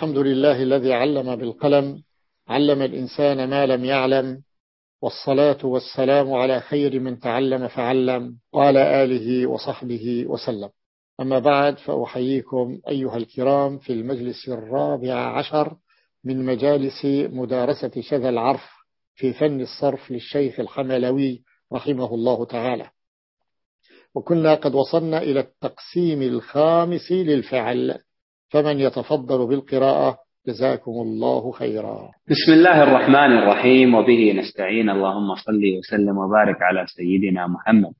الحمد لله الذي علم بالقلم علم الإنسان ما لم يعلم والصلاة والسلام على خير من تعلم فعلم وعلى آله وصحبه وسلم. أما بعد فأحييكم أيها الكرام في المجلس الرابع عشر من مجالس مدارسة شذا العرف في فن الصرف للشيخ الحملوي رحمه الله تعالى. وكنا قد وصلنا إلى التقسيم الخامس للفعل. فمن يتفضل بالقراءة جزاكم الله خيرا. بسم الله الرحمن الرحيم وبه نستعين. اللهم صل وسلم وبارك على سيدنا محمد.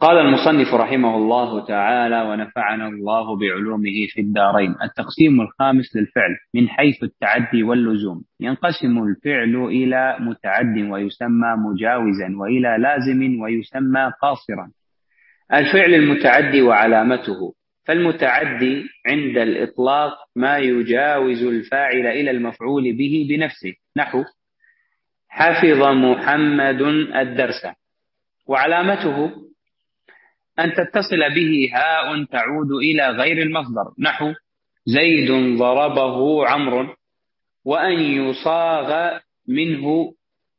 قال المصنف رحمه الله تعالى ونفعنا الله بعلومه في الدارين. التقسيم الخامس للفعل من حيث التعدي واللزوم. ينقسم الفعل إلى متعد ويسمى مجاوزا وإلى لازم ويسمى قاصرا. الفعل المتعدي وعلامته. فالمتعدي عند الإطلاق ما يجاوز الفاعل إلى المفعول به بنفسه. نحو حفظ محمد الدرس. وعلامته أن تتصل به هاء تعود إلى غير المصدر. نحو زيد ضربه عمرو. وأن يصاغ منه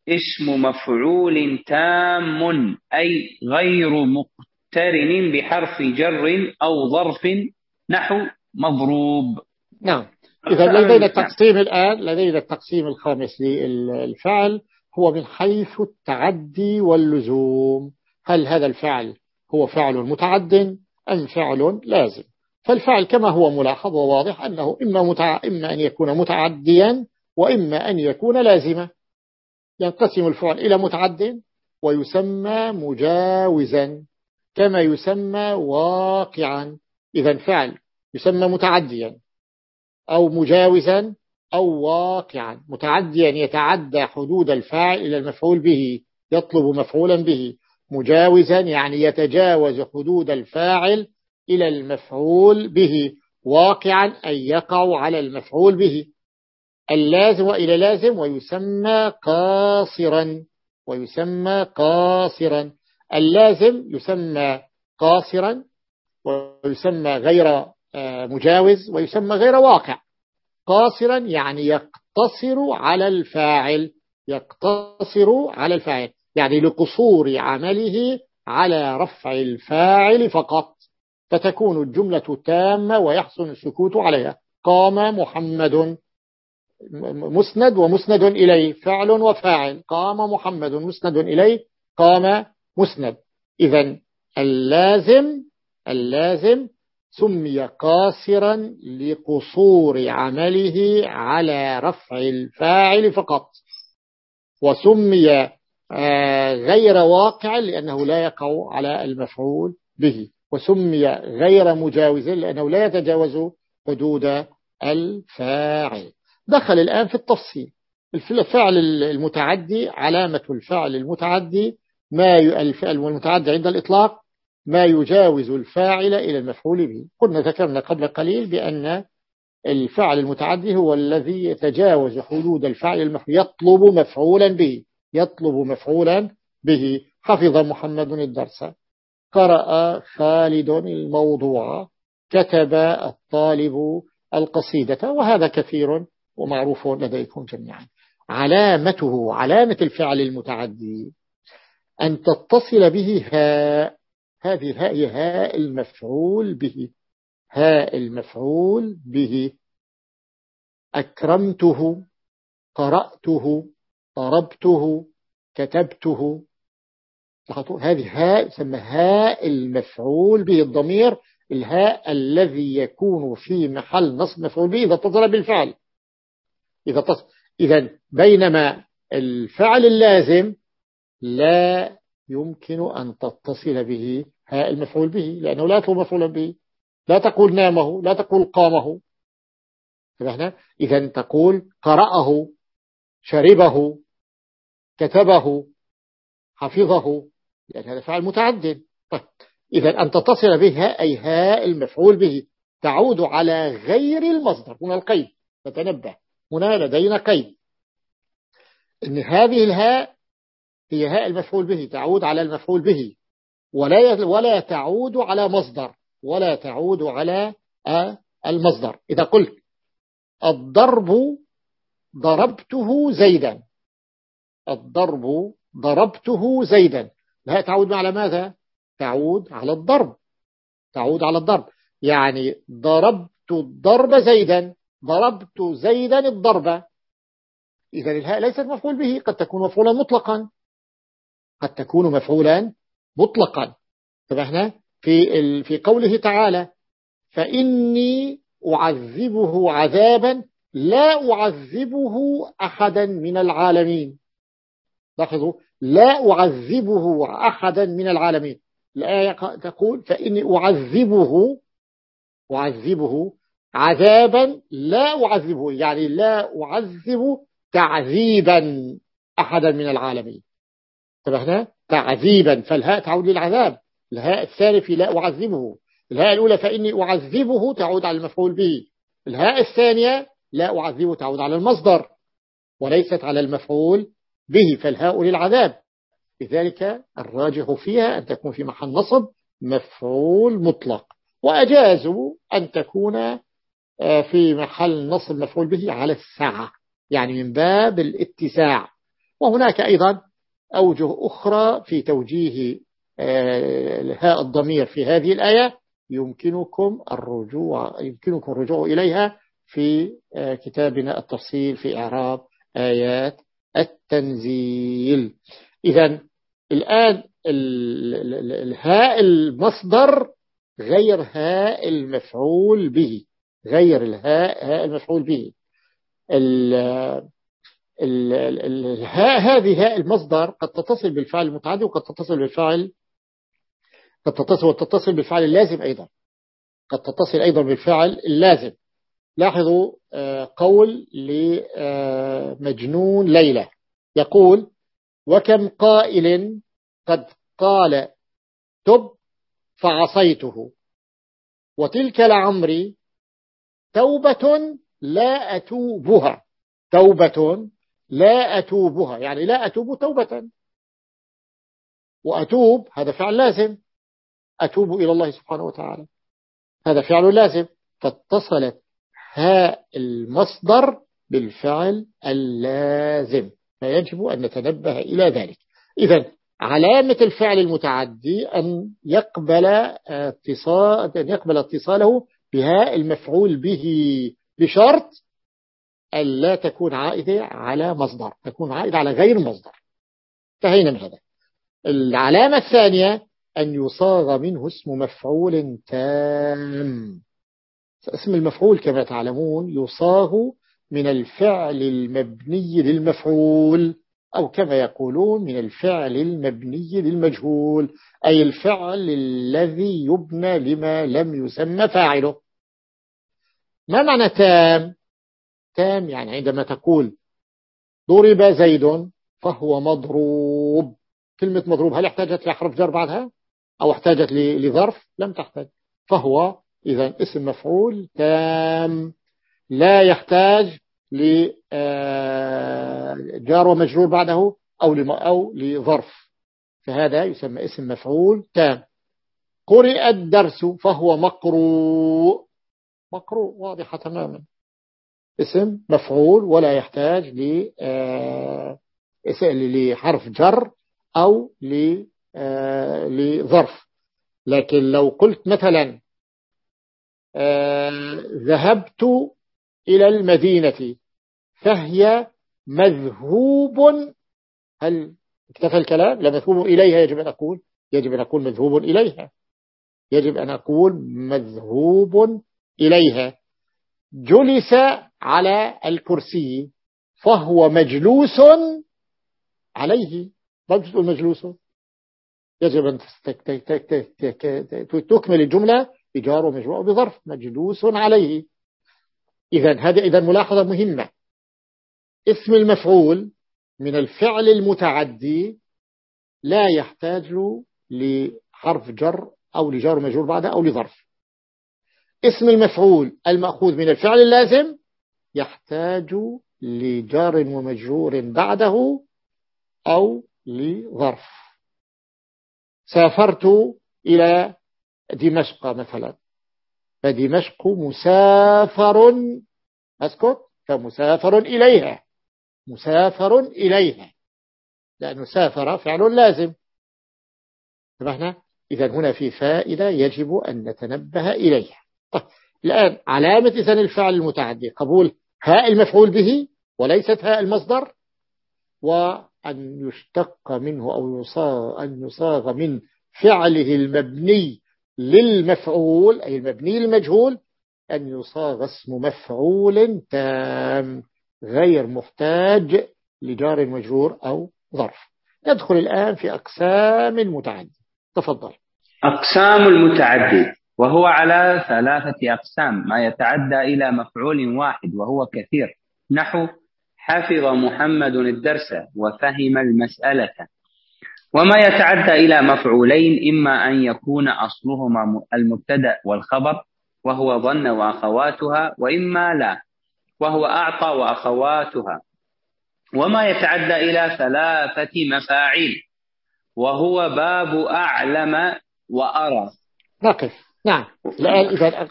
اسم مفعول تام أي غير مقترن بحرف جر أو ظرف نحو مضروب. نعم. إذا لدينا التقسيم الآن لدينا التقسيم الخامس للفعل هو من حيث التعدي واللزوم. هل هذا الفعل هو فعل متعد أم فعل لازم؟ فالفعل كما هو ملاحظ وواضح أنه إما, متع... إما أن يكون متعديا وإما أن يكون لازما. ينقسم الفعل إلى متعد ويسمى مجاوزا. كما يسمى واقعا. إذا فعل يسمى متعديا أو مجاوزا أو واقعا. متعديا يتعدى حدود الفاعل إلى المفعول به يطلب مفعولا به. مجاوزا يعني يتجاوز حدود الفاعل إلى المفعول به. واقعا أن يقع على المفعول به. اللازم وإلى لازم ويسمى قاصرا. ويسمى قاصرا. اللازم يسمى قاصرا ويسمى غير آه، مجاوز ويسمى غير واقع. قاصرا يعني يقتصر على الفاعل يقتصر على الفاعل يعني لقصور عمله على رفع الفاعل فقط. فتكون الجملة تامة ويحسن السكوت عليها. قام محمد مسند ومسند إليه فعل وفاعل. قام محمد مسند إليه قام مسند. إذا اللازم اللازم سمي قاصرا لقصور عمله على رفع الفاعل فقط. وسمي آه، غير واقع لأنه لا يقع على المفعول به. وسمي غير مجاوز لأنه لا يتجاوز حدود الفاعل. دخل الآن في التفصيل. الفعل المتعدي علامة الفعل المتعدي ما الفعل المتعدي عند الإطلاق ما يجاوز الفاعل إلى المفعول به. قلنا ذكرنا قبل قليل بأن الفعل المتعدي هو الذي يتجاوز حدود الفعل المفعول يطلب مفعولا به يطلب مفعولا به. حفظ محمد الدرس. قرأ خالد الموضوع كتب الطالب القصيدة وهذا كثير ومعروف لديكم جميعا. علامته علامة الفعل المتعدي أن تتصل به هاء. هذه الهاء هي هاء المفعول به. هاء المفعول به. أكرمته قرأته ضربته كتبته. هذه هاء يسمى هاء المفعول به الضمير الهاء الذي يكون في محل نصب مفعول به إذا اتصل بالفعل. إذا اتصل إذا بينما الفعل اللازم لا يمكن أن تتصل به هاء المفعول به لأنه لا تكون مفعولا به. لا تقول نامه لا تقول قامه. إذا تقول قرأه شربه كتبه حفظه. لأن هذا فعل متعدد. طيب إذا أن تتصل به أي هاء المفعول به تعود على غير المصدر. هنا القيد. فتنبه. هنا لدينا قيد. إن هذه الهاء هي هاء المفعول به تعود على المفعول به. ولا ولا تعود على مصدر ولا تعود على المصدر. إذا قلت الضرب ضربته زيدا. الضرب ضربته زيدا. لا تعود على ماذا؟ تعود على الضرب. تعود على الضرب. يعني ضربت الضرب زيدا. ضربت زيدا الضربة إذا الهاء ليست مفعول به قد تكون مفعولا مطلقا. قد تكون مفعولا مطلقا. فنحن في في قوله تعالى فإني أعذبه عذابا لا أعذبه أحدا من العالمين. لاحظوا لا أعذبه أحدا من العالمين. الآية تقول فإني أعذبه أعذبه عذابا لا أعذبه يعني لا أعذب تعذيبا أحدا من العالمين. انتبهنا تعذيبا فالهاء تعود للعذاب. الهاء الثاني في لا أعذبه. الهاء الأولى فإني أعذبه تعود على المفعول به. الهاء الثانية لا أعذبه تعود على المصدر وليست على المفعول به فالهاء للعذاب. لذلك الراجح فيها أن تكون في محل نصب مفعول مطلق. وأجازوا أن تكون آه، في محل نصب مفعول به على الساعة يعني من باب الاتساع. وهناك أيضا أوجه أخرى في توجيه آه، هاء الضمير في هذه الآية يمكنكم الرجوع يمكنكم الرجوع إليها في آه، كتابنا التفصيل في إعراب آيات التنزيل. إذا الآن الهاء المصدر غير هاء المفعول به غير الهاء هاء المفعول به. هذه هاء المصدر قد تتصل بالفعل المتعدي وقد تتصل بالفعل قد تتصل وتتصل بالفعل اللازم أيضا. قد تتصل أيضا بالفعل اللازم. لاحظوا آه، قول لمجنون ليلى. يقول وكم قائل قد قال تب فعصيته. وتلك لعمري توبة لا أتوبها. توبة لا أتوبها يعني لا أتوب توبة. وأتوب هذا فعل لازم. أتوب إلى الله سبحانه وتعالى. هذا فعل لازم. فاتصلت هاء المصدر بالفعل اللازم. فيجب أن نتنبه إلى ذلك. إذا علامة الفعل المتعدي أن يقبل اتصال أن يقبل اتصاله بهاء المفعول به بشرط أن لا تكون عائدة على مصدر تكون عائدة على غير مصدر. انتهينا من هذا. العلامة الثانية أن يصاغ منه اسم مفعول تام. اسم المفعول كما تعلمون يصاغ من الفعل المبني للمفعول أو كما يقولون من الفعل المبني للمجهول أي الفعل الذي يبنى لما لم يسمى فاعله. ما معنى تام؟ تام يعني عندما تقول ضرب زيد فهو مضروب. كلمة مضروب هل احتاجت لحرف جر بعدها؟ أو احتاجت لظرف؟ لم تحتاج. فهو إذا اسم مفعول تام. لا يحتاج لجار آه، ومجرور بعده أو أو لظرف. فهذا يسمى اسم مفعول تام. قرئ الدرس فهو مقروء. مقروء واضحة تماما. اسم مفعول ولا يحتاج آه، لحرف جر أو آه، لظرف. لكن لو قلت مثلا ذهبت إلى المدينة فهي مذهوب. هل اكتفى الكلام؟ لمذهوب إليها يجب أن أقول. يجب أن أقول مذهوب إليها. يجب أن أقول مذهوب إليها. جلس على الكرسي فهو مجلوس عليه. ما تقول مجلوس؟ يجب أن تكمل الجملة بجار ومجرور بظرف مجلوس عليه. إذا هذه إذا ملاحظة مهمة. اسم المفعول من الفعل المتعدي لا يحتاج لحرف جر أو لجار مجرور بعده أو لظرف. اسم المفعول المأخوذ من الفعل اللازم يحتاج لجار ومجرور بعده أو لظرف. سافرت إلى دمشق مثلا. فدمشق مسافر أسكت فمسافر إليها مسافر إليها لأنه سافر فعل لازم. انتبهنا إذا هنا في فائدة يجب أن نتنبه إليها. طيب الآن علامة إذن الفعل المتعدي قبول هاء المفعول به وليست هاء المصدر وأن يشتق منه أو يصاغ أن يصاغ من فعله المبني للمفعول أي المبني للمجهول أن يصاغ اسم مفعول تام غير محتاج لجار مجرور أو ظرف. ندخل الآن في أقسام المتعدي. تفضل. أقسام المتعدي. وهو على ثلاثة أقسام ما يتعدى إلى مفعول واحد وهو كثير. نحو حفظ محمد الدرس وفهم المسألة. وما يتعدى إلى مفعولين إما أن يكون أصلهما المبتدأ والخبر وهو ظن وأخواتها وإما لا وهو أعطى وأخواتها. وما يتعدى إلى ثلاثة مفاعيل وهو باب أعلم وأرى. نقف نعم. الآن إذا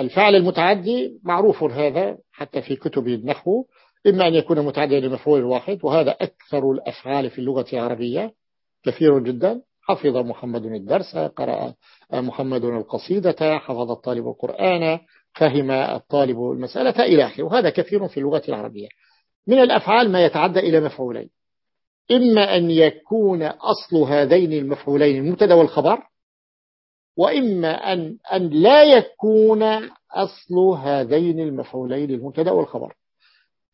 الفعل المتعدي معروف هذا حتى في كتب النحو إما أن يكون متعديا لمفعول واحد وهذا أكثر الأفعال في اللغة العربية كثير جدا. حفظ محمد الدرس قرأ محمد القصيدة حفظ الطالب القرآن فهم الطالب المسألة إلى آخره. وهذا كثير في اللغة العربية. من الأفعال ما يتعدى إلى مفعولين. إما أن يكون أصل هذين المفعولين المبتدأ والخبر وإما أن, أن لا يكون أصل هذين المفعولين المبتدا والخبر.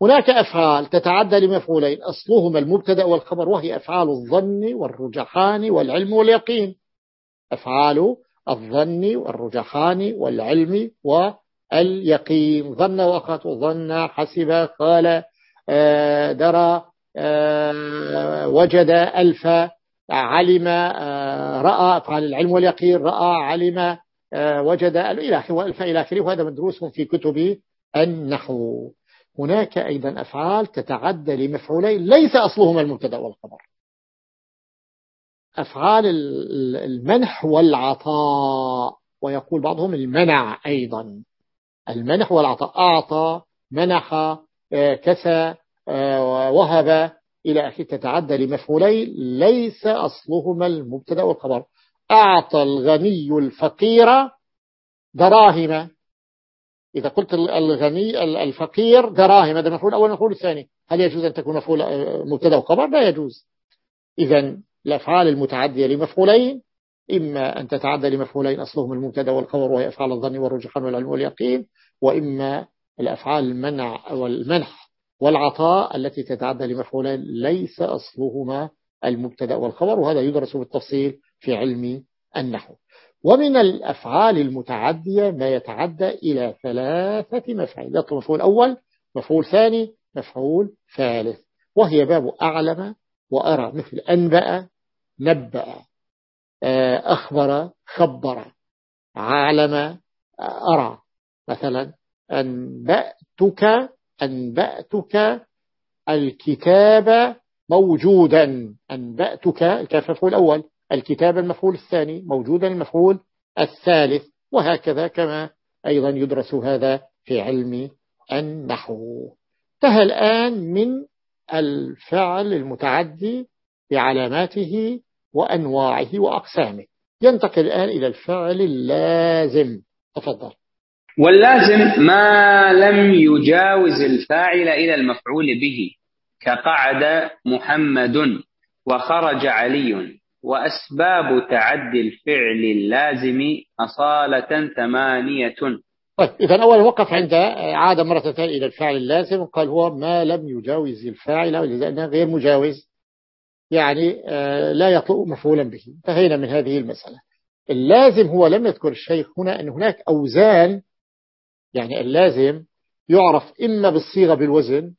هناك أفعال تتعدى لمفعولين أصلهما المبتدأ والخبر وهي أفعال الظن والرجحان والعلم واليقين. أفعال الظن والرجحان والعلم واليقين. ظن وقت ظن حسب قال آه، درى آه، وجد ألف. علم آه، رأى أفعال العلم واليقين رأى علم وجد إلى آخره. وهذا مدروس في كتب النحو. هناك أيضا أفعال تتعدى لمفعولين ليس أصلهما المبتدأ والخبر. أفعال المنح والعطاء. ويقول بعضهم المنع أيضا. المنح والعطاء أعطى منح آه، كسى آه، وهب إلى أخي تتعدى لمفعولين ليس أصلهما المبتدأ والخبر. أعطى الغني الفقير دراهم. إذا قلت الغني الفقير دراهم هذا المفعول الأول المفعول الثاني. هل يجوز أن تكون مفعول مبتدأ وخبر؟ لا يجوز. إذا الأفعال المتعدية لمفعولين إما أن تتعدى لمفعولين أصلهم المبتدأ والخبر وهي أفعال الظن والرجحان والعلم واليقين وإما الأفعال المنع والمنح. والعطاء التي تتعدى لمفعولين ليس أصلهما المبتدأ والخبر وهذا يدرس بالتفصيل في علم النحو. ومن الأفعال المتعدية ما يتعدى إلى ثلاثة مفعول مفعول أول مفعول ثاني مفعول ثالث. وهي باب أعلم وأرى مثل أنبأ نبأ آه، أخبر خبر عالم أرى. مثلا أنبأتك أنبأتك الكتاب موجودا. أنبأتك الكاف المفعول الأول الكتاب المفعول الثاني موجودا المفعول الثالث وهكذا كما أيضا يدرس هذا في علم النحو. انتهى الآن من الفعل المتعدي بعلاماته وأنواعه وأقسامه. ينتقل الآن إلى الفعل اللازم. تفضل. واللازم ما لم يجاوز الفاعل إلى المفعول به كقعد محمد وخرج علي وأسباب تعدي الفعل اللازم أصالة ثمانية. طيب إذا أولا وقف عند عاد مرة إلى الفعل اللازم قال هو ما لم يجاوز الفاعل لأنه غير مجاوز يعني آه، لا يطلق مفعولا به. انتهينا من هذه المسألة. اللازم هو لم يذكر الشيخ هنا أن هناك أوزان يعني اللازم يعرف إما بالصيغة بالوزن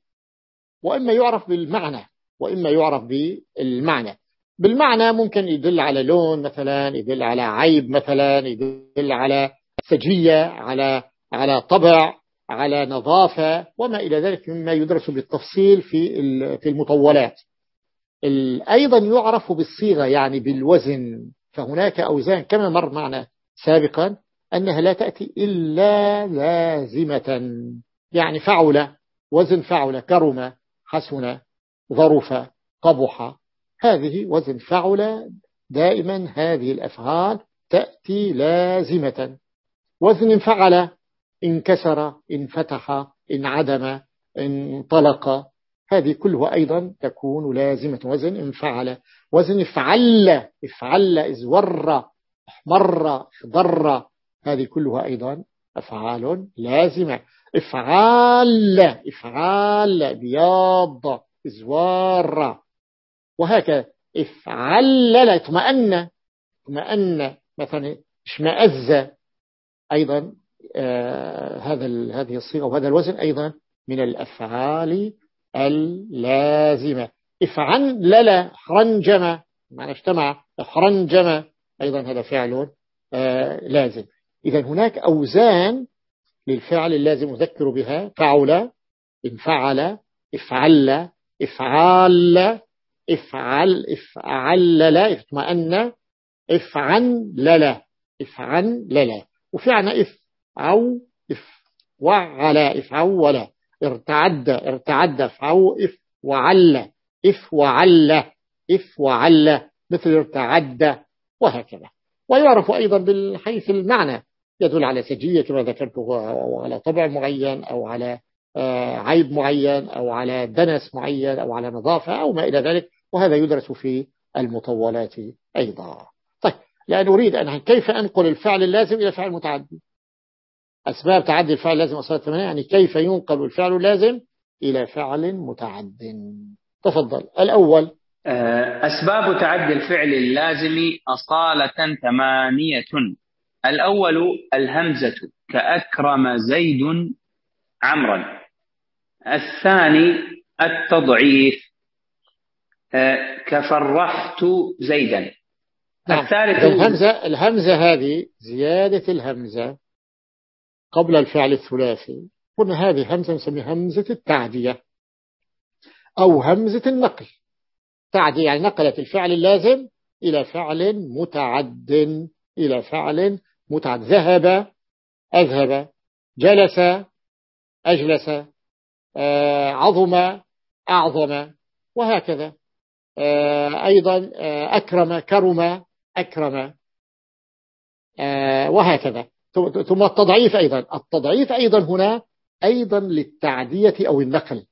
وإما يعرف بالمعنى وإما يعرف بالمعنى. بالمعنى ممكن يدل على لون مثلا يدل على عيب مثلا يدل على سجية على على طبع على نظافة وما إلى ذلك مما يدرس بالتفصيل في في المطولات. أيضا يعرف بالصيغة يعني بالوزن. فهناك أوزان كما مر معنا سابقا أنها لا تأتي إلا لازمة. يعني فعل وزن فعل كرم حسن ظرف قبح هذه وزن فعل دائما هذه الأفعال تأتي لازمة. وزن فعل انكسر انفتح انعدم انطلق. هذه كلها أيضا تكون لازمة. وزن انفعل وزن افعل افعل ازور احمر اخضر. هذه كلها أيضا أفعال لازمة. إفعال إفعال بياض إزوار. وهكذا. افعل لا اطمأن. اطمأن. مثلا اشمأز. أيضا آه هذا هذه الصيغة وهذا الوزن أيضا من الأفعال اللازمة. إفعن للا حرنجم. معنى اجتمع. حرنجم. أيضا هذا فعل آه لازم. إذا هناك أوزان للفعل اللازم أذكر بها. فعل انفعل افعل افعال افعل افعل لا اطمأن افعن للا افعن للا وفعنا إف أو إف وعلى افعول ارتعد ارتعد افعو إف وعل إف وعل إف وعل مثل ارتعد وهكذا. ويعرف أيضا بالحيث المعنى. يدل على سجية كما ذكرته أو على طبع معين أو على آه، عيب معين أو على دنس معين أو على نظافة أو ما إلى ذلك وهذا يدرس في المطولات أيضا. طيب لأن أريد أن كيف أنقل الفعل اللازم إلى فعل متعدي أسباب تعدي الفعل اللازم أصلا ثمانية يعني كيف ينقل الفعل اللازم إلى فعل متعد تفضل. الأول آه، أسباب تعدي الفعل اللازم أصالة ثمانية. الأول الهمزة كأكرم زيد عمرا. الثاني التضعيف آه، كفرحت زيدا. نعم. الثالث الهمزة, الهمزة هذه زيادة الهمزة قبل الفعل الثلاثي. قلنا هذه همزة نسميها همزة التعدية أو همزة النقل. تعدي يعني نقلت الفعل اللازم إلى فعل متعد إلى فعل متعد. ذهب أذهب جلس أجلس آه، عظم أعظم وهكذا. آه، أيضا آه، أكرم كرم أكرم. وهكذا. ثم التضعيف أيضا. التضعيف أيضا هنا أيضا للتعدية أو النقل.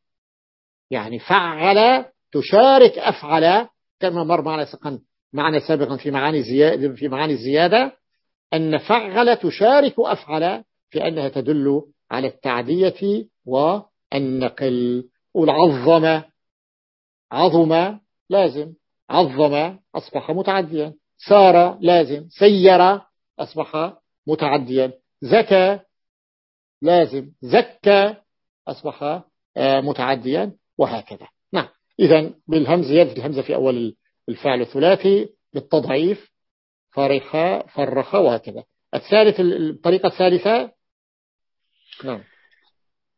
يعني فعل تشارك أفعل كما مر معنا معنا سابقا في معاني الزيادة في معاني الزيادة أن فعل تشارك أفعل في أنها تدل على التعدية والنقل. والعظم عظم لازم. عظم أصبح متعديا. سار لازم. سير أصبح متعديا. زكى لازم. زكى أصبح آه، متعديا. وهكذا. نعم. إذا بالهمز زيادة الهمزة في أول الفعل الثلاثي بالتضعيف. فرح فرخ وهكذا. الثالث الطريقة الثالثة؟ نعم.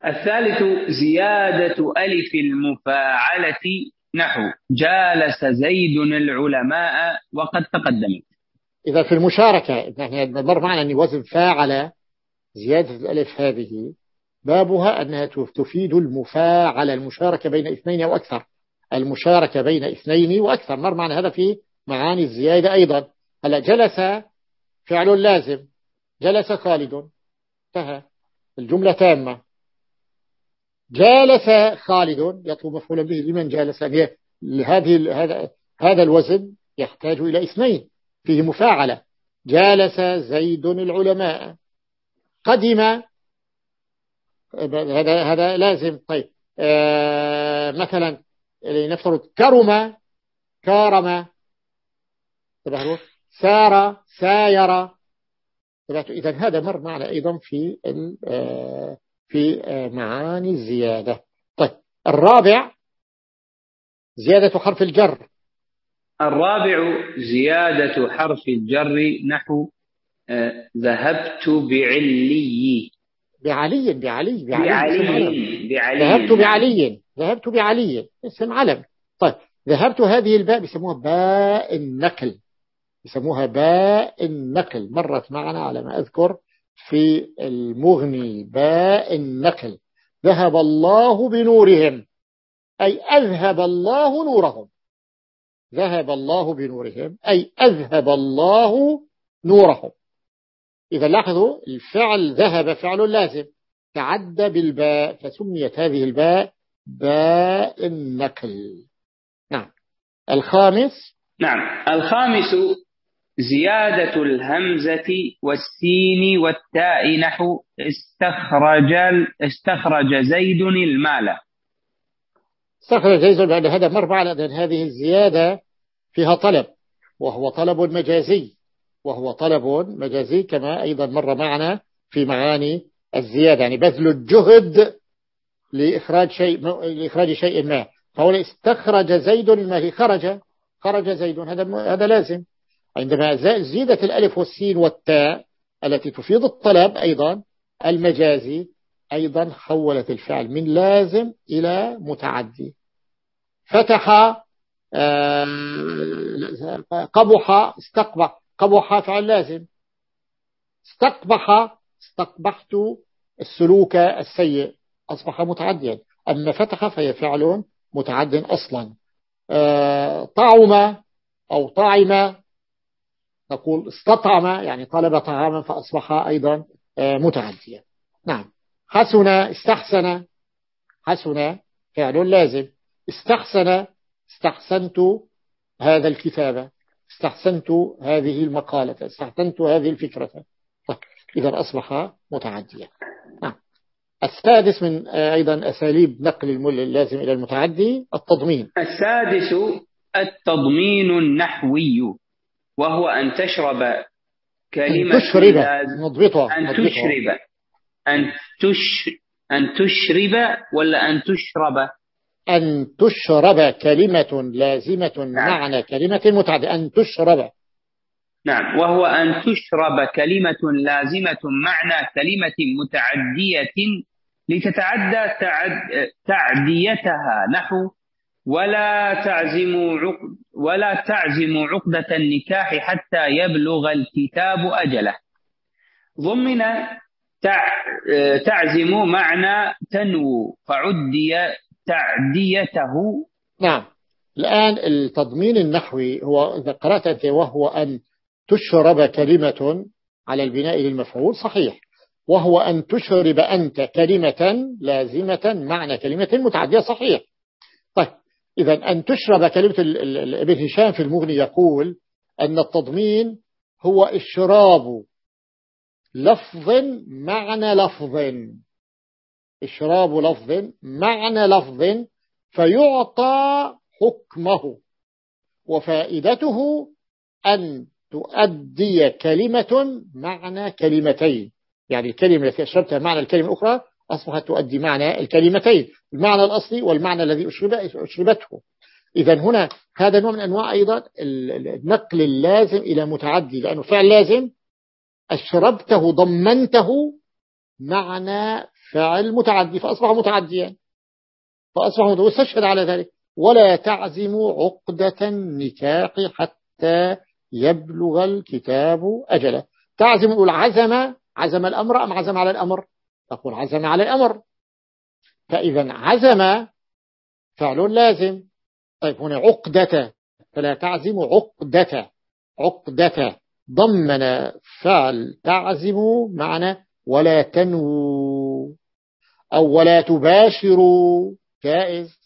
الثالث زيادة ألف المفاعلة نحو. جالس زيد العلماء وقد تقدمت. إذا في المشاركة مر معنا أن وزن فاعل زيادة الألف هذه بابها أنها تفيد المفاعل المشاركة بين اثنين أو أكثر. المشاركة بين اثنين وأكثر. مر معنا هذا في معاني الزيادة أيضا. هلا جلس فعل لازم. جلس خالد. انتهى. الجملة تامة. جالس خالد. يطلب مفعولا به. لمن جالس يعني هذه هذا هذا الوزن يحتاج إلى اثنين. فيه مفاعلة. جالس زيد العلماء. قدم. هذا هذا لازم. طيب. آه مثلا نفترض كرم. كارم. سار ساير. إذا هذا مر معنا أيضا في آه، في آه، معاني الزيادة. طيب الرابع زيادة حرف الجر. الرابع زيادة حرف الجر نحو آه، ذهبت بعلي. بعلي بعلي بعلي. بعلي ذهبت بعلي ذهبت بعلي. اسم علم. طيب ذهبت هذه الباء بيسموها باء النقل. يسموها باء النقل. مرت معنا على ما أذكر في المغني باء النقل. ذهب الله بنورهم أي أذهب الله نورهم. ذهب الله بنورهم أي أذهب الله نورهم. إذا لاحظوا الفعل ذهب فعل لازم. تعدى بالباء فسميت هذه الباء باء النقل. نعم. الخامس؟ نعم. الخامس زيادة الهمزة والسين والتاء نحو استخرج استخرج زيد المال. استخرج زيد بعد هذا مر أن هذه الزيادة فيها طلب وهو طلب مجازي وهو طلب مجازي كما أيضا مر معنا في معاني الزيادة. يعني بذل الجهد لإخراج شيء لإخراج شيء ما. فهو استخرج زيد المال. خرج خرج زيد. هذا هذا لازم. عندما زيدت الألف والسين والتاء التي تفيد الطلب أيضا المجازي أيضا حولت الفعل من لازم إلى متعدي. فتح قبح استقبح. قبح فعل لازم. استقبح استقبحت السلوك السيء. أصبح متعديا. أما فتح فهي فعل متعد أصلا. طعم أو طعم نقول استطعم يعني طلب طعاما فأصبح أيضا متعديا. نعم. حسن استحسن. حسن فعل لازم. استحسن استحسنت هذا الكتاب. استحسنت هذه المقالة. استحسنت هذه الفكرة. طيب إذا أصبح متعديا. نعم. السادس من أيضا أساليب نقل اللازم إلى المتعدي التضمين. السادس التضمين النحوي. وهو أن تشرب كلمة أن تشرب نضبطها أن تشرب. أن تش أن تشرب ولا أن تشرب؟ أن تشرب كلمة لازمة نعم. معنى كلمة متعددة. أن تشرب. نعم. وهو أن تشرب كلمة لازمة معنى كلمة متعدية لتتعدى تعد تعديتها. نحو ولا تعزم عقد ولا تعزم عقدة النكاح حتى يبلغ الكتاب أجله. ضمن تعزم معنى تنوو فعدي تعديته. نعم. الآن التضمين النحوي هو إذا قرأت أنت وهو أن تشرب كلمة على البناء للمفعول صحيح. وهو أن تشرب أنت كلمة لازمة معنى كلمة متعدية صحيح. إذا أن تشرب كلمة ابن هشام في المغني يقول أن التضمين هو إشراب لفظ معنى لفظ. إشراب لفظ معنى لفظ فيعطى حكمه وفائدته أن تؤدي كلمة معنى كلمتين يعني الكلمة التي أشربتها معنى الكلمة الأخرى أصبحت تؤدي معنى الكلمتين المعنى الأصلي والمعنى الذي أشربته. إذا هنا هذا نوع من أنواع أيضا النقل اللازم إلى متعدي لأنه فعل لازم أشربته ضمنته معنى فعل متعدي فأصبح متعديا. فأصبح متعدي واستشهد على ذلك. ولا تعزم عقدة النكاح حتى يبلغ الكتاب أجله. تعزم العزم عزم الأمر أم عزم على الأمر؟ تقول عزم على الأمر. فإذا عزم فعل لازم. طيب هنا عقدة. فلا تعزم عقدة. عقدة. ضمن فعل تعزم معنى ولا تنووا أو ولا تباشروا. جائز.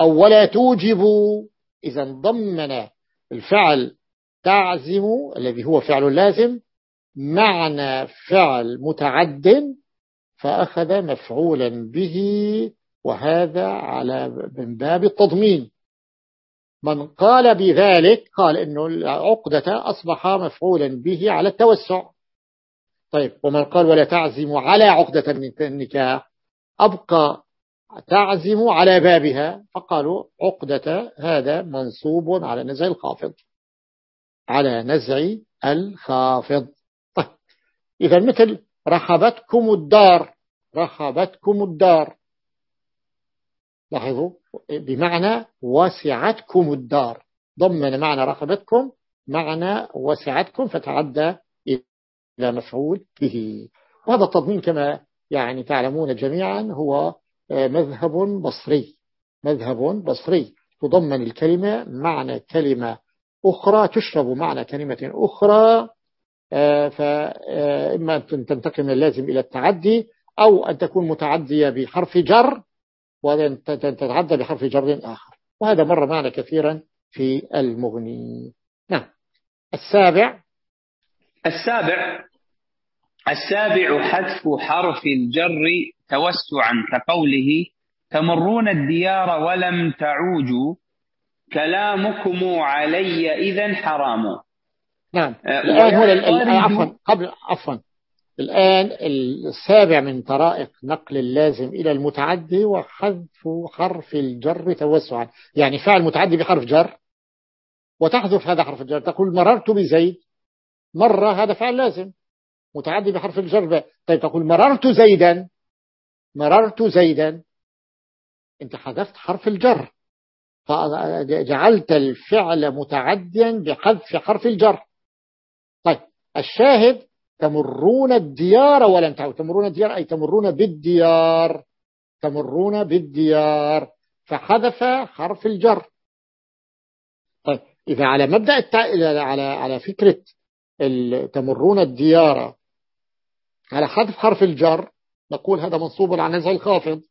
أو ولا توجبوا. إذا ضمن الفعل تعزم الذي هو فعل لازم معنى فعل متعد فأخذ مفعولا به وهذا على من باب التضمين. من قال بذلك قال إنه العقدة أصبح مفعولا به على التوسع. طيب ومن قال ولا تعزم على عقدة النكاح أبقى تعزم على بابها فقالوا عقدة هذا منصوب على نزع الخافض. على نزع الخافض. طيب إذا مثل رحبتكم الدار رحبتكم الدار. لاحظوا بمعنى وسعتكم الدار. ضمن معنى رحبتكم معنى وسعتكم فتعدى إلى مفعول به وهذا التضمين كما يعني تعلمون جميعا هو آه، مذهب بصري. مذهب بصري. تضمن الكلمة معنى كلمة أخرى تشرب معنى كلمة أخرى. فإما أن تنتقل من اللازم إلى التعدي أو أن تكون متعدية بحرف جر وأن تتعدى بحرف جر آخر. وهذا مر معنا كثيرا في المغني. نعم. السابع. السابع. السابع حذف حرف الجر توسعا كقوله تمرون الديار ولم تعوجوا كلامكم علي إذا حرام. نعم. آه، الآن هنا عفوا قبل عفوا. الآن السابع من طرائق نقل اللازم إلى المتعدي وحذف حرف الجر توسعا. يعني فعل متعدي بحرف جر وتحذف هذا حرف الجر. تقول مررت بزيد. مرة هذا فعل لازم. متعدي بحرف الجر طيب تقول مررت زيدا. مررت زيدا. أنت حذفت حرف الجر. فجعلت الفعل متعديا بحذف حرف الجر. طيب الشاهد تمرون الديار ولن تعود. تمرون الديار أي تمرون بالديار. تمرون بالديار. فحذف حرف الجر. طيب إذا على مبدأ التع... على على فكرة تمرون الديار على حذف حرف الجر نقول هذا منصوب على نزع الخافض.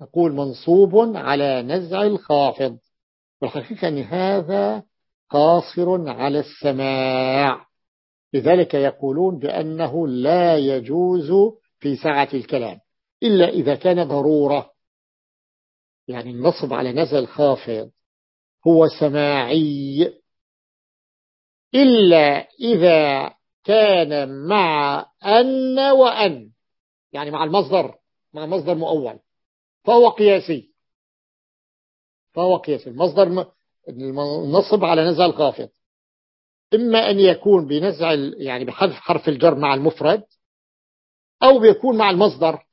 نقول منصوب على نزع الخافض. والحقيقة أن هذا قاصر على السماع. لذلك يقولون بأنه لا يجوز في ساعة الكلام إلا إذا كان ضرورة. يعني النصب على نزل خافض هو سماعي. إلا إذا كان مع أن وأن يعني مع المصدر مع مصدر مؤول فهو قياسي. فهو قياسي. المصدر النصب على نزع الخافض إما أن يكون بنزع يعني بحذف حرف الجر مع المفرد أو بيكون مع المصدر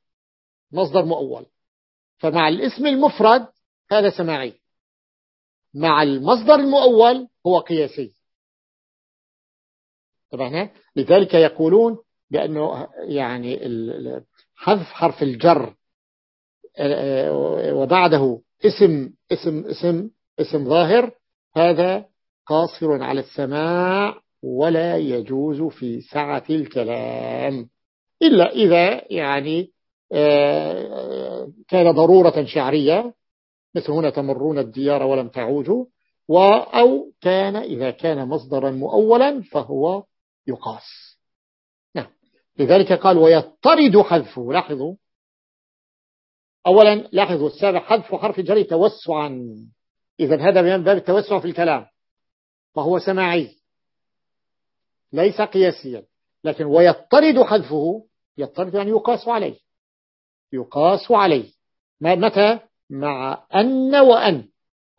مصدر مؤول. فمع الاسم المفرد هذا سماعي. مع المصدر المؤول هو قياسي. طبعا لذلك يقولون بأنه يعني حذف حرف الجر آه، آه، وبعده اسم اسم اسم اسم ظاهر هذا قاصر على السماع ولا يجوز في سعة الكلام. إلا إذا يعني آه، كان ضرورة شعرية مثل هنا تمرون الديار ولم تعوجوا أو كان إذا كان مصدرا مؤولا فهو يقاس. نعم. لذلك قال ويطرد حذفه لاحظوا. أولا لاحظوا السابع حذف حرف الجر توسعا. إذا هذا من باب التوسع في الكلام فهو سماعي ليس قياسيا لكن ويطرد حذفه يطرد يعني يقاس عليه يقاس عليه. متى؟ مع أن وأن.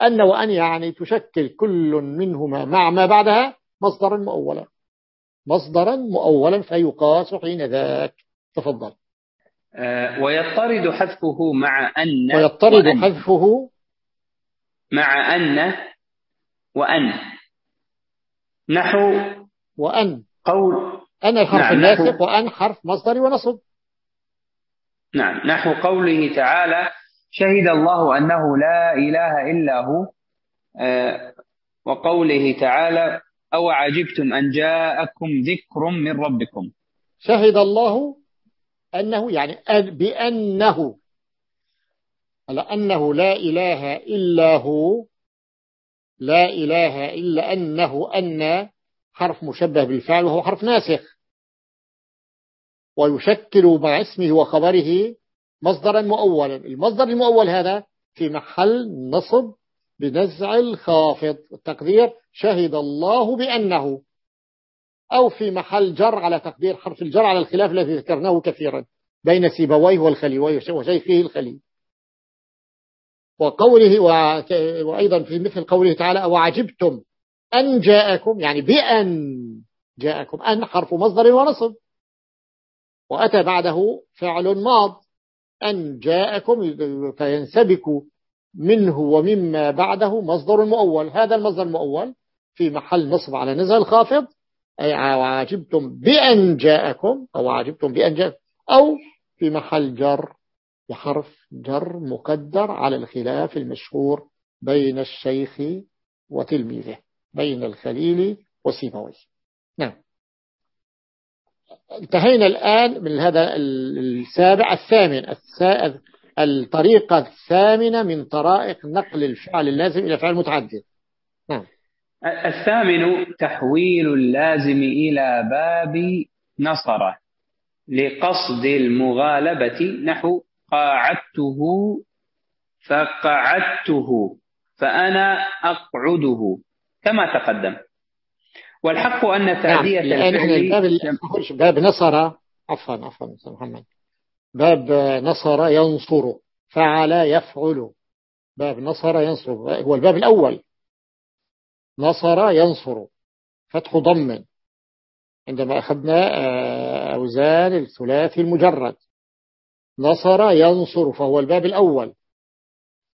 أن وأن يعني تشكل كل منهما مع ما بعدها مصدرا مؤولا. مصدرا مؤولا فيقاس حين ذاك. تفضل. آه، ويطرد حذفه مع أن ويطرد وأن. حذفه مع أن وأن. نحو وأن. قول. أن الحرف نعم الناسخ وأن حرف مصدر ونصب. نعم نحو قوله تعالى شهد الله أنه لا إله إلا هو. آه، وقوله تعالى أو عجبتم أن جاءكم ذكر من ربكم. شهد الله أنه يعني بأنه على أنه لا إله إلا هو لا إله إلا أنه أن حرف مشبه بالفعل وهو حرف ناسخ. ويشكل مع اسمه وخبره مصدرا مؤولا. المصدر المؤول هذا في محل نصب بنزع الخافض. التقدير شهد الله بأنه أو في محل جر على تقدير حرف الجر على الخلاف الذي ذكرناه كثيرا بين سيبويه والخلي وشيخه الخلي وقوله وأيضا في مثل قوله تعالى وعجبتم أن جاءكم يعني بأن جاءكم أن حرف مصدر ونصب. وأتى بعده فعل ماض. أن جاءكم فينسبك منه ومما بعده مصدر مؤول. هذا المصدر المؤول في محل نصب على نزل الخافض أي وعجبتم بأن جاءكم أو عجبتم بأن جاءكم أو في محل جر بحرف جر مقدر على الخلاف المشهور بين الشيخ وتلميذه بين الخليل وسيبويه نعم. انتهينا الآن من هذا السابع الثامن الطريقة الثامنة من طرائق نقل الفعل اللازم إلى فعل متعدد. نعم. الثامن تحويل اللازم إلى باب نصر لقصد المغالبة نحو قاعدته فقعدته فأنا أقعده كما تقدم. والحق أن نعم، تأدية نعم. الفعل باب, باب نصر عفوا عفوا محمد. باب نصر ينصر فعل يفعل. باب نصر ينصر هو الباب الأول. نصر ينصر فتح ضم. عندما أخذنا آه، أوزان الثلاثي المجرد. نصر ينصر فهو الباب الأول.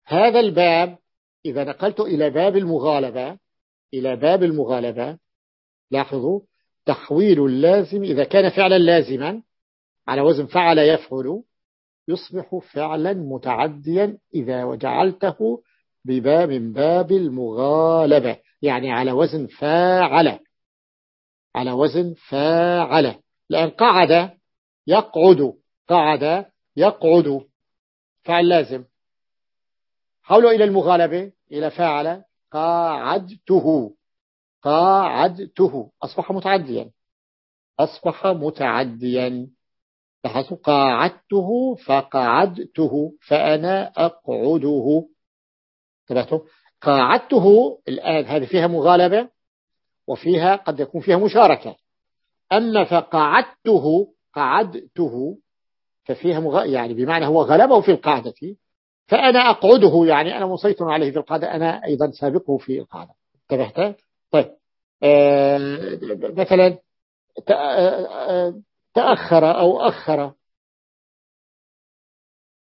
هذا الباب إذا نقلت إلى باب المغالبة إلى باب المغالبة لاحظوا تحويل اللازم إذا كان فعلا لازما على وزن فعل يفعل يصبح فعلا متعديا إذا وجعلته بباب من باب المغالبة يعني على وزن فاعل على وزن فاعل لأن قعد يقعد قعد يقعد فعل لازم. حولوا إلى المغالبة إلى فاعل قاعدته. قاعدته. أصبح متعديا. أصبح متعديا. لاحظوا قاعدته فقعدته فأنا أقعده. انتبهتم قاعدته الآن هذه فيها مغالبة وفيها قد يكون فيها مشاركة. أما فقعدته قعدته ففيها مغ... يعني بمعنى هو غلبه في القاعدة فأنا أقعده يعني أنا مسيطر عليه في القاعدة أنا أيضا سابقه في القاعدة انتبهت؟ طيب. آه مثلا آه، تأخر أو أخر.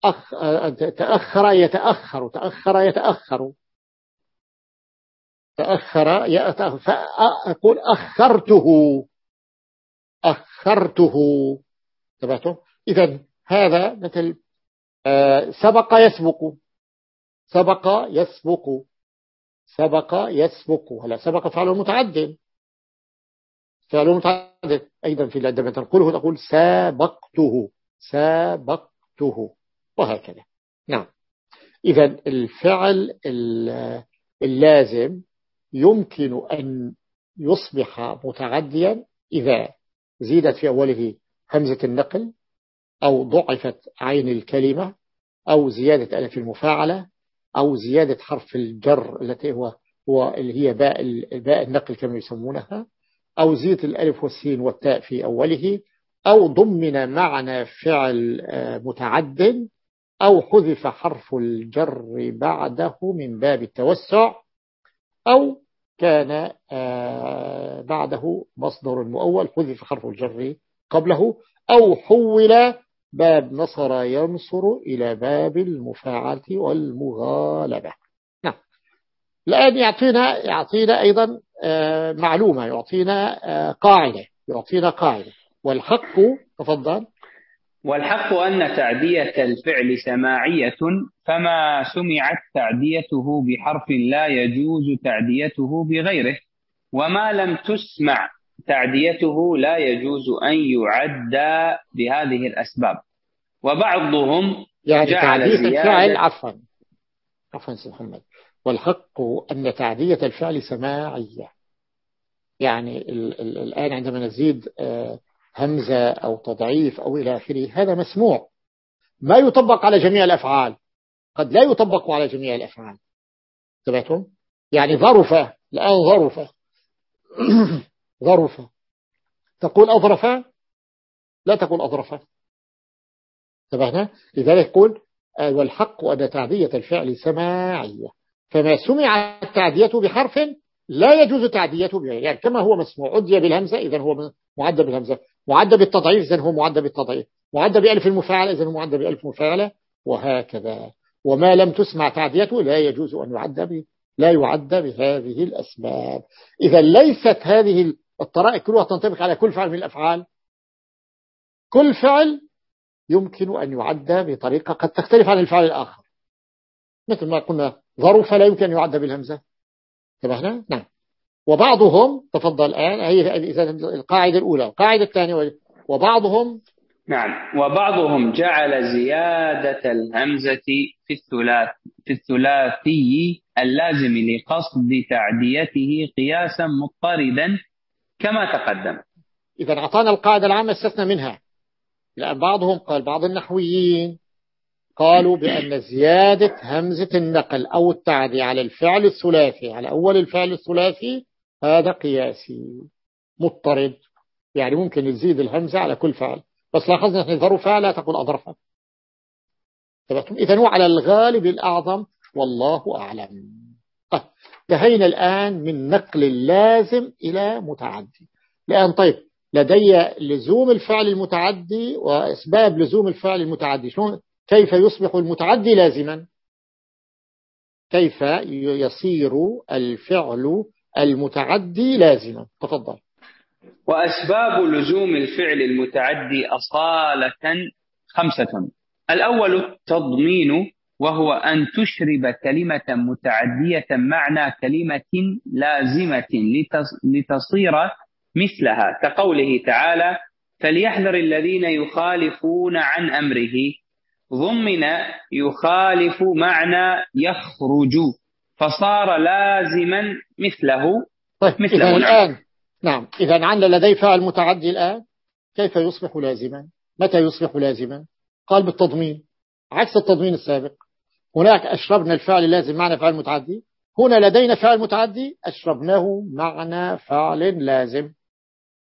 أخ... تأخر يتأخر تأخر يتأخر. تأخر يتأخر. فأقول أخرته. أخرته. انتبهتم إذا هذا مثل آه، سبق يسبق. سبق يسبق. سبق يسبق. هلا سبق فعل متعدد. فعل متعدد أيضا في عندما تنقله تقول سابقته. سابقته. وهكذا. نعم. إذا الفعل اللازم يمكن أن يصبح متعديا إذا زيدت في أوله همزة النقل أو ضعفت عين الكلمة أو زيادة ألف المفاعلة أو زيادة حرف الجر التي هو, هو اللي هي باء, باء النقل كما يسمونها أو زيادة الألف والسين والتاء في أوله أو ضمن معنى فعل آه، متعد أو حذف حرف الجر بعده من باب التوسع أو كان آه، بعده مصدر المؤول حذف حرف الجر قبله أو حول باب نصر ينصر إلى باب المفاعلة والمغالبة. نعم. الآن يعطينا, يعطينا أيضا آه، معلومة يعطينا آه، قاعدة يعطينا قاعدة. والحق تفضل. والحق أن تعدية الفعل سماعية فما سمعت تعديته بحرف لا يجوز تعديته بغيره وما لم تسمع تعديته لا يجوز أن يعد بهذه الأسباب. وبعضهم يعني جعل تعدية الفعل عفوا. عفوا سيد محمد. والحق أن تعدية الفعل سماعية. يعني الآن عندما نزيد آه، همزة أو تضعيف أو إلى آخره هذا مسموع. ما يطبق على جميع الأفعال. قد لا يطبق على جميع الأفعال. تبعتم يعني ظرف الآن ظرف. ظرف تقول أظرف لا تقول أظرف تبعنا لذلك يقول آه، والحق أن تعدية الفعل سماعية. فما سمع تعديته بحرف لا يجوز تعديته يعني كما هو مسموع. عدي بالهمزة إذا هو معدى بالهمزة. معدى بالتضعيف إذا هو معدى بالتضعيف. معدى بألف المفاعلة إذا هو معدى بألف مفاعلة وهكذا. وما لم تسمع تعديته لا يجوز أن يعد به لا يعد بهذه الأسباب. إذا ليست هذه الطرائق كلها تنطبق على كل فعل من الأفعال. كل فعل يمكن أن يعد بطريقة قد تختلف عن الفعل الآخر. مثل ما قلنا ظروف لا يمكن أن يعد بالهمزة. انتبهنا؟ نعم. وبعضهم تفضل الآن هي القاعدة الأولى القاعدة الثانية وبعضهم نعم. وبعضهم جعل زيادة الهمزة في الثلاث في الثلاثي اللازم لقصد تعديته قياسا مضطردا كما تقدم. إذا أعطانا القاعدة العامة استثنى منها. لأن بعضهم قال بعض النحويين قالوا بأن زيادة همزة النقل أو التعدي على الفعل الثلاثي على أول الفعل الثلاثي هذا قياسي مضطرد. يعني ممكن تزيد الهمزة على كل فعل. بس لاحظنا إحنا ظروفها لا تقول أظرفها إذا هو على الغالب الأعظم والله أعلم. انتهينا الآن من نقل اللازم إلى متعدي. الآن طيب لدي لزوم الفعل المتعدي وأسباب لزوم الفعل المتعدي. شلون؟ كيف يصبح المتعدي لازما؟ كيف يصير الفعل المتعدي لازما؟ تفضل. وأسباب لزوم الفعل المتعدي أصالة خمسة. الأول التضمين وهو أن تشرب كلمة متعدية معنى كلمة لازمة لتصير مثلها. كقوله تعالى فليحذر الذين يخالفون عن أمره. ضمن يخالف معنى يخرج فصار لازما مثله. طيب مثله إذا نعم. الآن نعم. إذا عندنا لدي فعل متعدي الآن كيف يصبح لازما؟ متى يصبح لازما؟ قال بالتضمين. عكس التضمين السابق. هناك أشربنا الفعل اللازم معنى فعل متعدي. هنا لدينا فعل متعدي أشربناه معنى فعل لازم.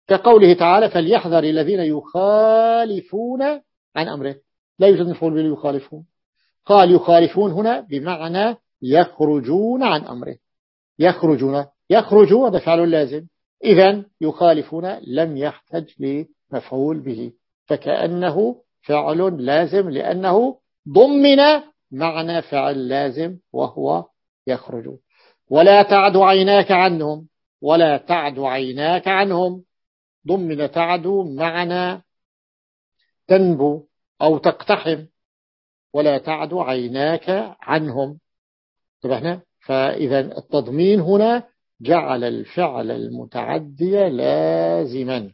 كقوله تعالى فليحذر الذين يخالفون عن أمره. لا يوجد مفعول به يخالفون. قال يخالفون هنا بمعنى يخرجون عن أمره. يخرجون. يخرج هذا فعل لازم. إذا يخالفون لم يحتج لمفعول به. فكأنه فعل لازم لأنه ضمن معنى فعل لازم وهو يخرج. ولا تعد عيناك عنهم ولا تعد عيناك عنهم. ضمن تعد معنى تنبو أو تقتحم. ولا تعد عيناك عنهم. انتبهنا فإذا التضمين هنا جعل الفعل المتعدي لازما.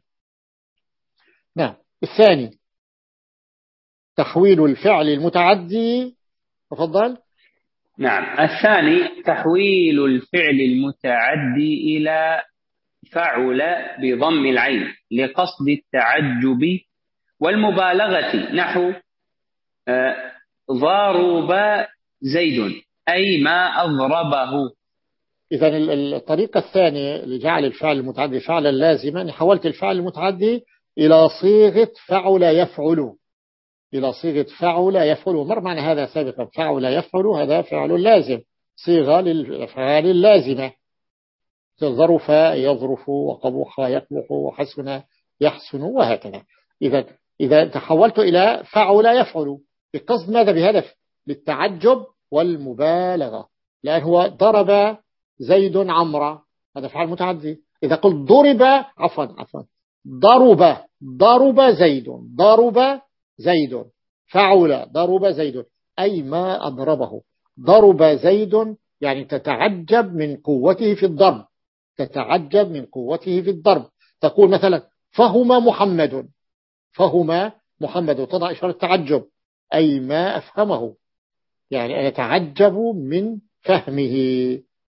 نعم. الثاني تحويل الفعل المتعدي تفضل. نعم. الثاني تحويل الفعل المتعدي إلى فعل بضم العين لقصد التعجب والمبالغة. نحو آه، ضارب زيد أي ما أضربه. إذا الطريقة الثانية لجعل الفعل المتعدي فعلا لازما حولت الفعل المتعدي إلى صيغة فعل يفعل. إلى صيغة فعل يفعل. مر معنى هذا سابقا. فعل يفعل هذا فعل لازم. صيغة للأفعال اللازمة. ظرف يظرف وقبح يقبح وحسن يحسن وهكذا. إذا إذا تحولت إلى فعل يفعل. بقصد ماذا؟ بهدف. للتعجب والمبالغة. لأن هو ضرب زيد عمرة هذا فعل متعدي. إذا قلت ضرب عفوا عفوا. ضرب ضرب زيد. ضرب زيد. فعل ضرب زيد. أي ما أضربه. ضرب زيد يعني تتعجب من قوته في الضرب. تتعجب من قوته في الضرب. تقول مثلا فهما محمد. فهما محمد. تضع إشارة تعجب. أي ما أفهمه. يعني أنا أتعجب من فهمه.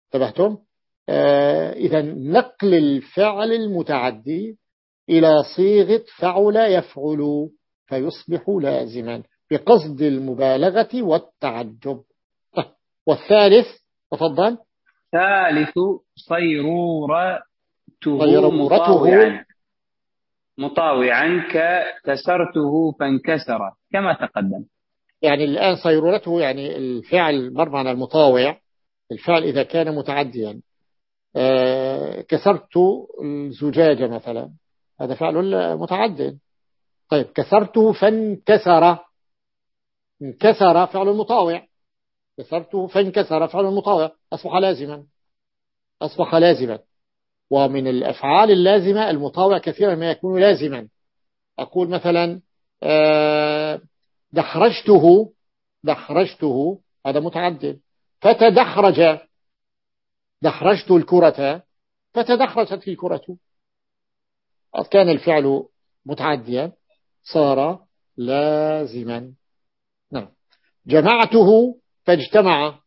انتبهتم؟ آه إذا نقل الفعل المتعدي إلى صيغة فعل يفعل. فيصبح لازما بقصد المبالغة والتعجب. والثالث تفضل. ثالث صيرورته مطاوعا. مطاوعا ككسرته فانكسر كما تقدم. يعني الآن صيرورته يعني الفعل مرمى المطاوع. الفعل إذا كان متعديا. آه، كسرت الزجاجة مثلا. هذا فعل متعد طيب كسرته فانكسر. انكسر فعل مطاوع. كسرته فانكسر فعل مطاوع. أصبح لازما. أصبح لازما. ومن الأفعال اللازمة المطاوع كثيرا ما يكون لازما. أقول مثلا آه، دحرجته. دحرجته. هذا متعدد. فتدحرج. دحرجت الكرة. فتدحرجت الكرة. كان الفعل متعديا. صار لازما. نعم. جمعته فاجتمع.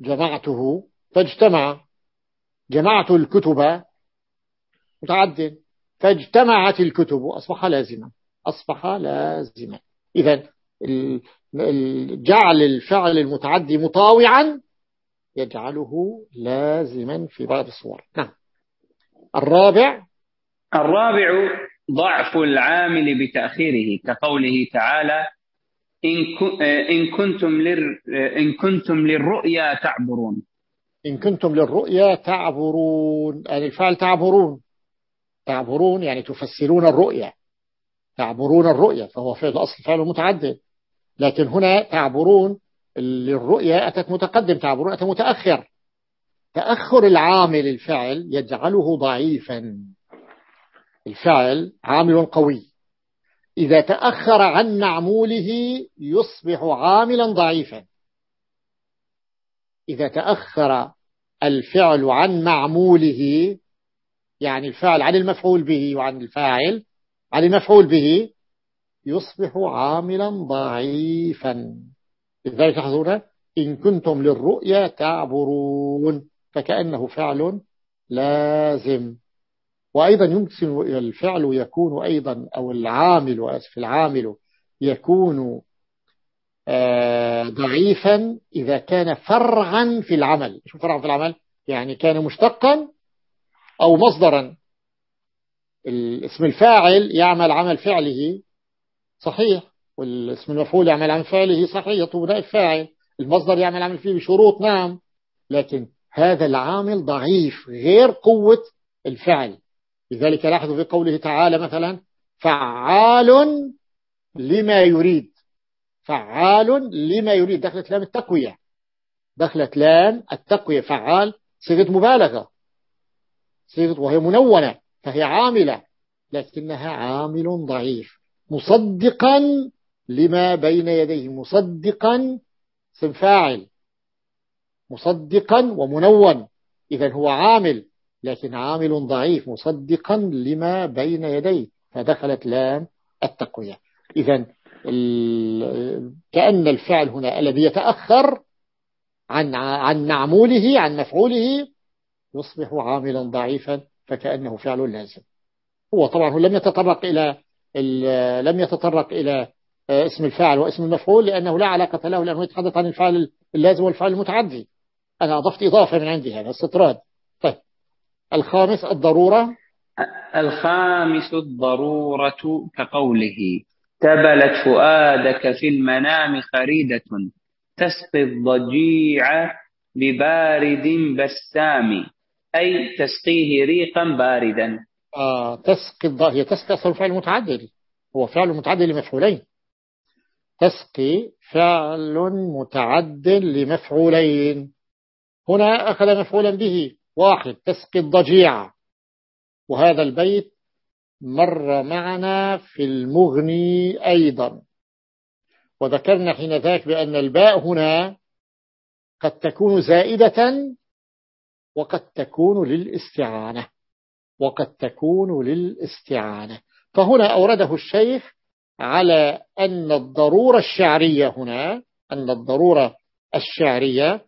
جمعته فاجتمع. جمعت الكتب. متعدد فاجتمعت الكتب. أصبح لازما. أصبح لازما. إذا جعل الفعل المتعدي مطاوعا يجعله لازما في بعض الصور. نعم. الرابع. الرابع ضعف العامل بتأخيره كقوله تعالى إن كنتم إن كنتم للرؤيا تعبرون. إن كنتم للرؤيا تعبرون يعني الفعل تعبرون. تعبرون يعني تفسرون الرؤيا. تعبرون الرؤيا فهو فعل الأصل فعل متعدد. لكن هنا تعبرون للرؤيا أتت متقدم تعبرون أتت متأخر. تأخر العامل الفعل يجعله ضعيفا. الفعل عامل قوي. إذا تأخر عن معموله يصبح عاملا ضعيفا. إذا تأخر الفعل عن معموله يعني الفعل عن المفعول به وعن الفاعل عن المفعول به يصبح عاملا ضعيفا. لذلك تحضرون إن كنتم للرؤيا تعبرون فكأنه فعل لازم. وأيضا يمكن الفعل يكون أيضا أو العامل وأسف العامل يكون آه، ضعيفا إذا كان فرعا في العمل. شو فرعا في العمل يعني كان مشتقا أو مصدرا. الاسم الفاعل يعمل عمل فعله صحيح والاسم المفعول يعمل عمل فعله صحيح يطلب نائب فاعل. المصدر يعمل عمل فيه بشروط نعم لكن هذا العامل ضعيف غير قوة الفعل. لذلك لاحظوا في قوله تعالى مثلا فعال لما يريد. فعال لما يريد. دخلت لام التقوية. دخلت لام التقوية. فعال صيغة مبالغة. صيغة وهي منونة. فهي عاملة. لكنها عامل ضعيف. مصدقا لما بين يديه. مصدقا اسم فاعل مصدقا ومنون. إذا هو عامل. لكن عامل ضعيف مصدقا لما بين يديه فدخلت لام التقوية. إذا كأن الفعل هنا الذي يتأخر عن عن معموله عن مفعوله يصبح عاملا ضعيفا فكأنه فعل لازم. هو طبعا لم يتطرق إلى لم يتطرق إلى اسم الفاعل واسم المفعول لأنه لا علاقة له لأنه يتحدث عن الفعل اللازم والفعل المتعدي. أنا أضفت إضافة من عندي هذا استطراد. الخامس الضرورة. الخامس الضرورة كقوله تبلت فؤادك في المنام خريدة تسقي الضجيع ببارد بسام أي تسقيه ريقا باردا. آه تسقي هي تسقي أصل فعل متعدد هو فعل متعدد لمفعولين. تسقي فعل متعد لمفعولين. هنا أخذ مفعولا به. واحد تسقي الضجيع. وهذا البيت مر معنا في المغني أيضا. وذكرنا حين ذاك بأن الباء هنا قد تكون زائدة وقد تكون للاستعانة. وقد تكون للاستعانة. فهنا أورده الشيخ على أن الضرورة الشعرية هنا أن الضرورة الشعرية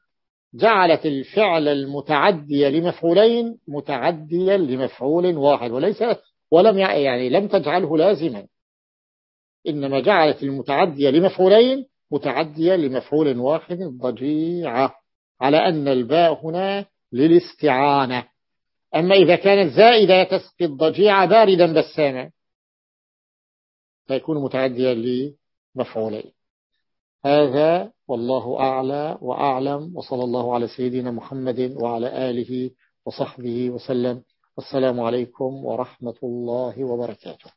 جعلت الفعل المتعدي لمفعولين متعديا لمفعول واحد وليس ولم يعني لم تجعله لازما. إنما جعلت المتعدية لمفعولين متعديا لمفعول واحد ضجيعة على أن الباء هنا للاستعانة. أما إذا كانت زائدة تسقي الضجيع باردا بساما فيكون متعديا لمفعولين. هذا والله أعلى وأعلم وصلى الله على سيدنا محمد وعلى آله وصحبه وسلم. والسلام عليكم ورحمة الله وبركاته.